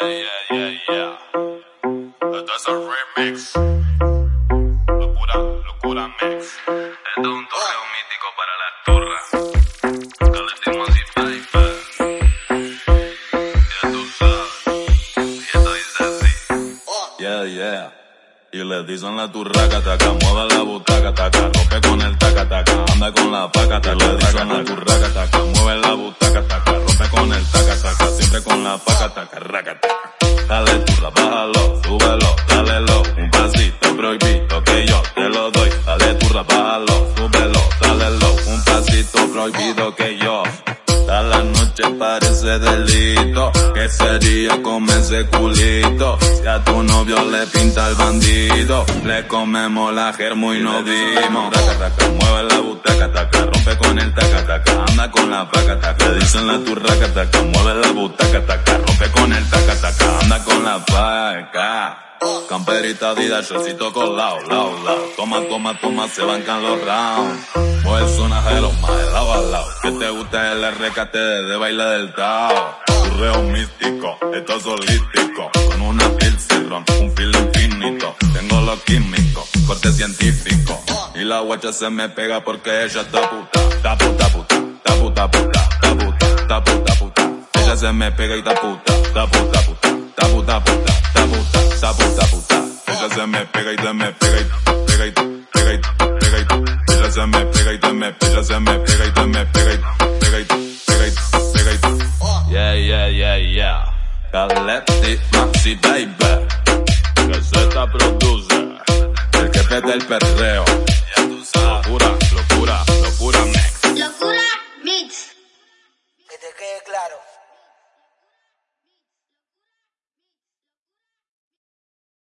Yeah, yeah, yeah, yeah. Esto es un remix. Locura, locura mix. Esto es un torneo mítico para la turra. Collective Multiplier. Ya tú sabes. Y esto dice así. Yeah, yeah. Y le dicen la turraca, taca, mueve la butaca, taca, rompe con el taca, taca, anda con la paca, taca, le dicen la turraca, taca, raca. Dale turra, bájalo, súbelo, dale lo, un pasito prohibido que yo te lo doy. Dale turra, bájalo, súbelo, dale lo, un pasito prohibido que yo a la noche parece delito. ¿Qué sería comer ese culito? Si a tu novio le pinta el bandido, le comemos la germo y no dimos. Taca, taca, mueve la dicen la turraca, taca, mueve la butaca, taca, rompe con el taca, taca, anda con la paca. Camperita vida, shortcito con lao, lao. Toma, toma, toma, se bancan los rounds. Pues una hello, más de lado a lado. Que te gusta el recate de baile del Tao. reo místico, esto es holístico. Con una piel ron, un feel infinito. Tengo lo químico, corte científico. Y la guacha se me pega porque ella. Está puta, se me pega y está puta, está puta, puta, está puta, puta, está puta esa se me pega y te me pega y pega y pega y pega y ella se me pega y me ella se me pega y me pega y pega y pega y pega y yeah yeah yeah yeah. Maxi Baby que se produce el que el perreo